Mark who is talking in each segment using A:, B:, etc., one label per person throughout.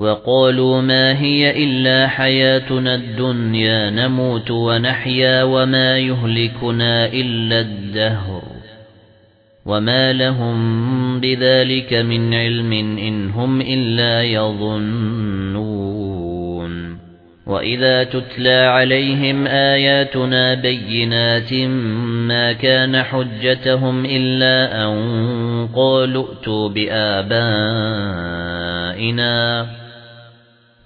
A: وَقَالُوا مَا هِيَ إِلَّا حَيَاتُنَا الدُّنْيَا نَمُوتُ وَنَحْيَا وَمَا يُهْلِكُنَا إِلَّا الدَّهْرُ. وَمَا لَهُم بِذَلِكَ مِنْ عِلْمٍ إِنْ هُمْ إِلَّا يَظُنُّونَ. وَإِذَا تُتْلَى عَلَيْهِمْ آيَاتُنَا بَيِّنَاتٍ مَا كَانَ حُجَّتُهُمْ إِلَّا أَن قَالُوا ائْتُوا بِآبَائِنَا.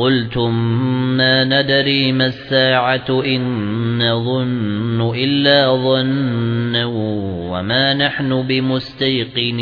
A: قُلْتُمْ مَا نَدْرِي مَا السَّاعَةُ إِن نَّظُنُّ إِلَّا ظَنًّا وَمَا نَحْنُ بِمُسْتَيْقِنِينَ